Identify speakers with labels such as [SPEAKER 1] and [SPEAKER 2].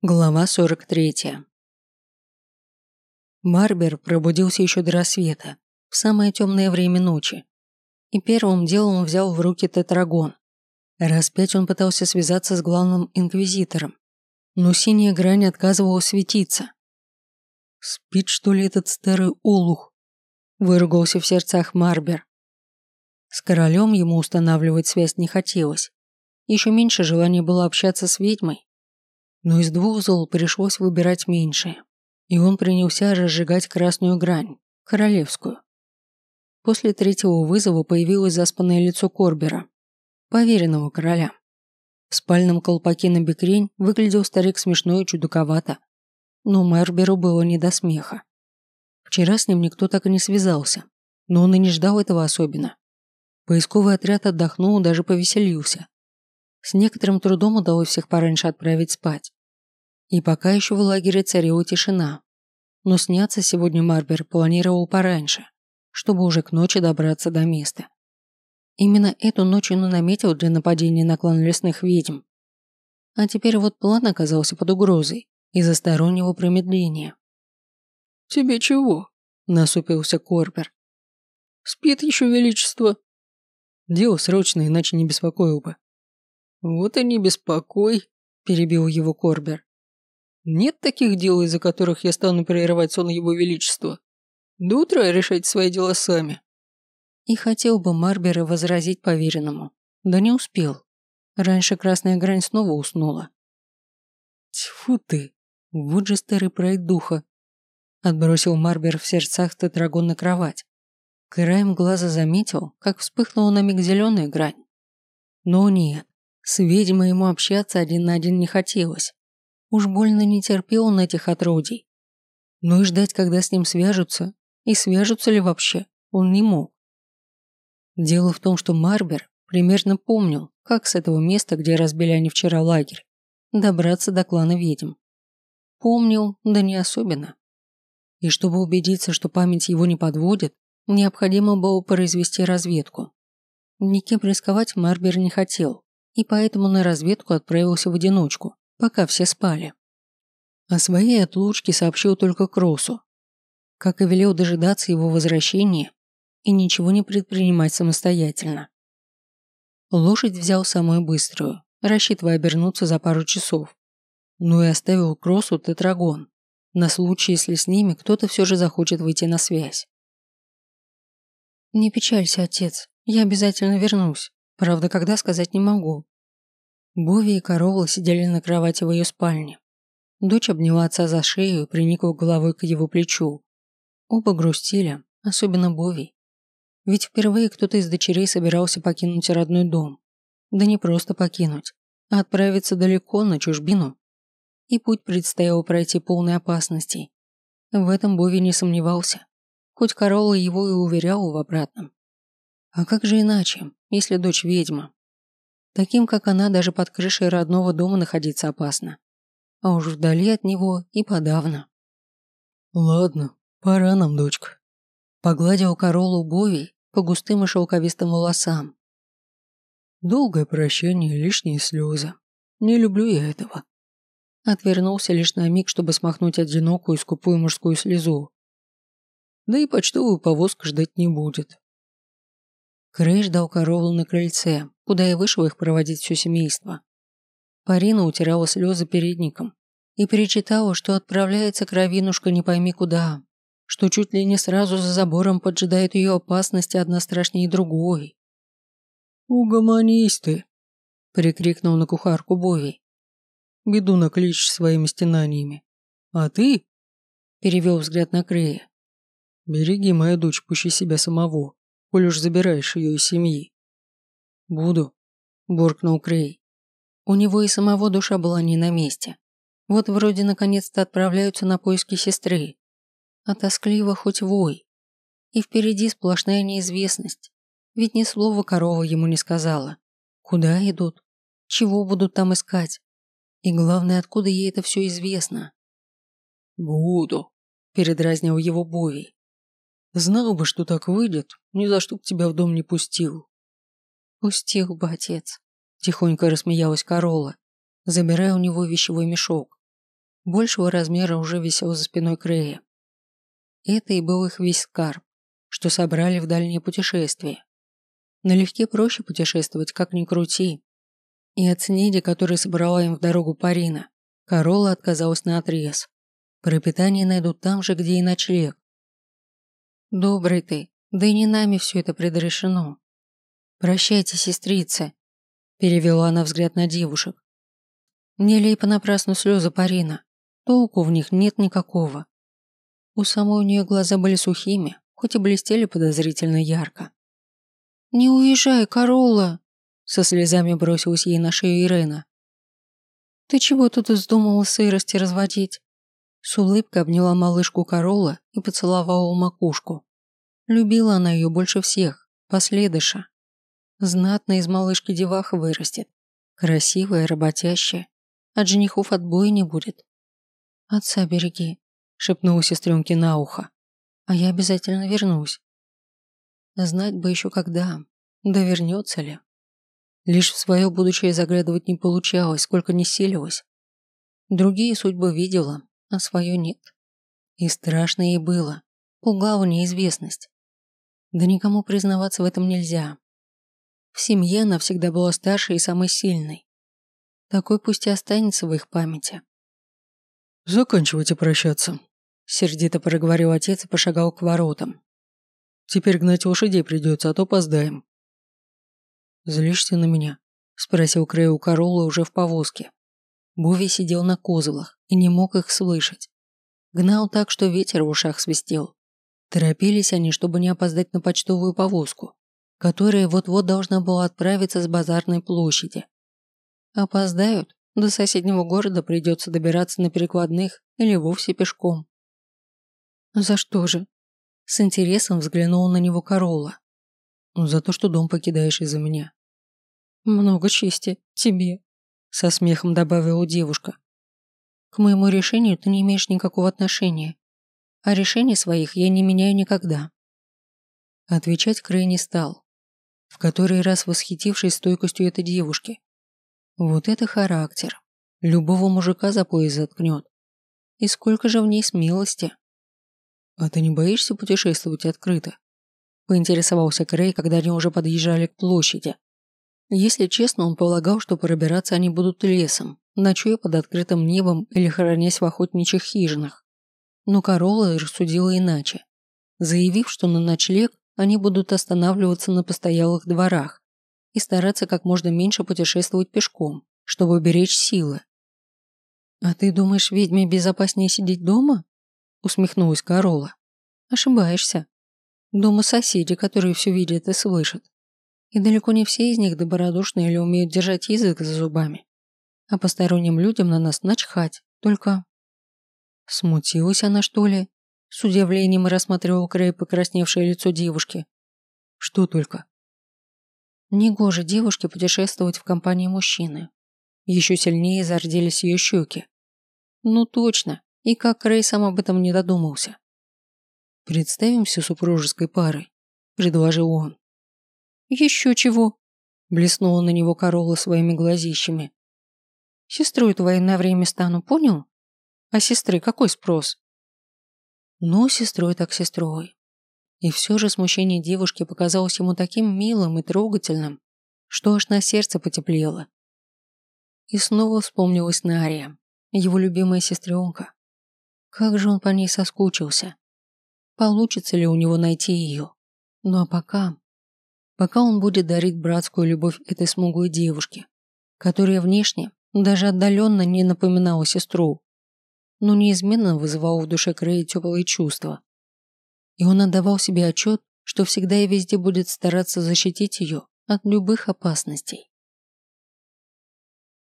[SPEAKER 1] Глава 43. Марбер пробудился еще до рассвета, в самое темное время ночи. И первым делом взял в руки тетрагон. Раз пять он пытался связаться с главным инквизитором, но синяя грань отказывала светиться. «Спит, что ли, этот старый олух?» – выругался в сердцах Марбер. С королем ему устанавливать связь не хотелось. Еще меньше желания было общаться с ведьмой, но из двух зол пришлось выбирать меньшее, и он принялся разжигать красную грань, королевскую. После третьего вызова появилось заспанное лицо Корбера, поверенного короля. В спальном колпаке на бекрень выглядел старик смешно и чудаковато, но Мерберу было не до смеха. Вчера с ним никто так и не связался, но он и не ждал этого особенно. Поисковый отряд отдохнул, даже повеселился. С некоторым трудом удалось всех пораньше отправить спать. И пока еще в лагере царила тишина. Но сняться сегодня Марбер планировал пораньше, чтобы уже к ночи добраться до места. Именно эту ночь он наметил для нападения на клан лесных ведьм. А теперь вот план оказался под угрозой из-за стороннего промедления.
[SPEAKER 2] «Тебе чего?» – насупился Корбер. «Спит еще величество».
[SPEAKER 1] «Дело срочное, иначе не беспокоил бы».
[SPEAKER 2] «Вот и не беспокой», – перебил его Корбер. Нет таких дел, из-за которых я стану прерывать сон его величества. До утра решайте свои дела сами.
[SPEAKER 1] И хотел бы Марбера возразить поверенному. Да не успел. Раньше красная грань снова уснула. Тьфу ты, вот же старый пройдуха. Отбросил Марбер в сердцах тетрагон на кровать. Краем глаза заметил, как вспыхнула на миг зеленая грань. Но нет, с ведьмой ему общаться один на один не хотелось. Уж больно не терпел он этих отродий. Но и ждать, когда с ним свяжутся, и свяжутся ли вообще, он не мог. Дело в том, что Марбер примерно помнил, как с этого места, где разбили они вчера лагерь, добраться до клана ведьм. Помнил, да не особенно. И чтобы убедиться, что память его не подводит, необходимо было произвести разведку. Никем рисковать Марбер не хотел, и поэтому на разведку отправился в одиночку, пока все спали. О своей отлучке сообщил только Кросу, как и велел дожидаться его возвращения и ничего не предпринимать самостоятельно. Лошадь взял самую быструю, рассчитывая обернуться за пару часов, но и оставил Кросу тетрагон, на случай, если с ними кто-то все же захочет выйти на связь. «Не печалься, отец, я обязательно вернусь. Правда, когда сказать не могу. Бови и Корола сидели на кровати в ее спальне. Дочь обняла отца за шею и приникла головой к его плечу. Оба грустили, особенно Бови. Ведь впервые кто-то из дочерей собирался покинуть родной дом. Да не просто покинуть, а отправиться далеко на чужбину. И путь предстояло пройти полной опасностей. В этом Бови не сомневался, хоть Корола его и уверял в обратном. А как же иначе, если дочь ведьма, Таким, как она, даже под крышей родного дома находиться опасно. А уж вдали от него и подавно.
[SPEAKER 2] «Ладно, пора нам, дочка», –
[SPEAKER 1] погладил королу Бови по густым и шелковистым волосам.
[SPEAKER 2] «Долгое прощание, лишние слезы. Не люблю я этого».
[SPEAKER 1] Отвернулся лишь на миг, чтобы смахнуть одинокую и скупую мужскую слезу.
[SPEAKER 2] Да и почтовую повозку ждать не будет.
[SPEAKER 1] Крей ждал корову на крыльце, куда и вышел их проводить все семейство. Парина утирала слезы передником и перечитала, что отправляется кровинушка не пойми куда, что чуть ли не сразу за забором поджидает ее опасности одна страшнее другой.
[SPEAKER 2] «Угомонись ты!» – прикрикнул на кухарку Бови. «Беду накличь своими стенаниями. А ты?» – перевел взгляд на Крея. «Береги мою дочь пуще себя самого коль уж забираешь ее из семьи.
[SPEAKER 1] Буду, буркнул Крей. У него и самого душа была не на месте. Вот вроде наконец-то отправляются на поиски сестры. А тоскливо хоть вой. И впереди сплошная неизвестность. Ведь ни слова корова ему не сказала. Куда идут? Чего будут там искать? И главное, откуда ей это все известно?
[SPEAKER 2] «Буду», – передразнил его Бови. Знал бы, что так выйдет, ни за что б тебя в дом не пустил.
[SPEAKER 1] Пустил бы, отец. Тихонько рассмеялась Корола, забирая у него вещевой мешок. большего размера уже висел за спиной Крея. Это и был их весь скарб, что собрали в дальнее путешествие. Налегке проще путешествовать, как ни крути. И от снеди, который собрала им в дорогу Парина, Корола отказалась на отрез. Пропитание найдут там же, где и ночлег. Добрый ты, да и не нами все это предрешено. Прощайте, сестрица, перевела она взгляд на девушек. Не лей понапрасну слезы Парина. Толку в них нет никакого. У самой у нее глаза были сухими, хоть и блестели подозрительно ярко. «Не уезжай, Корола!» Со слезами бросилась ей на шею Ирена. «Ты чего тут вздумала сырости разводить?» С улыбкой обняла малышку Корола и поцеловала макушку. Любила она ее больше всех, последыша. Знатно из малышки деваха вырастет. Красивая, работящая. От женихов отбоя не будет. «Отца береги», — шепнула сестренке на ухо. «А я обязательно вернусь». Знать бы еще когда, да вернется ли. Лишь в свое будущее заглядывать не получалось, сколько не силилось. Другие судьбы видела, а свое нет. И страшно ей было, пугала неизвестность. Да никому признаваться в этом нельзя. В семье она всегда была старшей и самой сильной. Такой пусть и останется в их памяти.
[SPEAKER 2] «Заканчивайте прощаться», – сердито проговорил отец и пошагал к воротам. «Теперь гнать лошадей придется, а то опоздаем». «Злишься на меня?» – спросил Крей у Каролы уже в повозке. Буви сидел на козлах и не мог их слышать. Гнал так, что ветер в ушах свистел. Торопились они, чтобы не опоздать на почтовую повозку, которая вот-вот должна была отправиться с базарной площади. Опоздают, до соседнего города придется добираться на перекладных или вовсе пешком. «За что же?» С интересом взглянул на него Корола. «За то, что дом покидаешь из-за меня». «Много чести. Тебе», – со смехом добавила девушка. «К моему решению ты не имеешь никакого отношения, а решений своих я не меняю никогда». Отвечать Крей не стал, который раз восхитившись стойкостью этой девушки. Вот это характер. Любого мужика за пояс заткнет. И сколько же в ней смелости. А ты не боишься путешествовать открыто? Поинтересовался Крей, когда они уже подъезжали к площади. Если честно, он полагал, что пробираться они будут лесом, ночуя под открытым небом или хранясь в охотничьих хижинах. Но Корола рассудила иначе, заявив, что на ночлег они будут останавливаться на постоялых дворах и стараться как можно меньше путешествовать пешком, чтобы беречь силы. «А ты думаешь, ведьме безопаснее сидеть дома?» усмехнулась Корола. «Ошибаешься. Дома соседи, которые все видят и слышат. И далеко не все из них добродушны или умеют держать язык за зубами. А посторонним людям на нас начхать, только...» Смутилась она, что ли? С удивлением рассматривал Крей покрасневшее лицо девушки. «Что только?» Негоже девушке путешествовать в компании мужчины. Еще сильнее зарделись ее щеки. Ну точно, и как Рэй сам об этом не додумался. «Представимся супружеской парой», – предложил он. «Еще чего?» – блеснула на него Корола своими глазищами. «Сестрой твоей на время стану, понял? А сестры какой спрос?» «Ну, сестрой так сестрой. И все же смущение девушки показалось ему таким милым и трогательным, что аж на сердце потеплело. И снова вспомнилась Нария, его любимая сестренка. Как же он по ней соскучился. Получится ли у него найти ее? Ну а пока... Пока он будет дарить братскую любовь этой смуглой девушке, которая внешне даже отдаленно не напоминала сестру, но неизменно вызывала в душе Крея теплые чувства и он отдавал себе отчет, что всегда и везде будет стараться защитить ее от любых опасностей.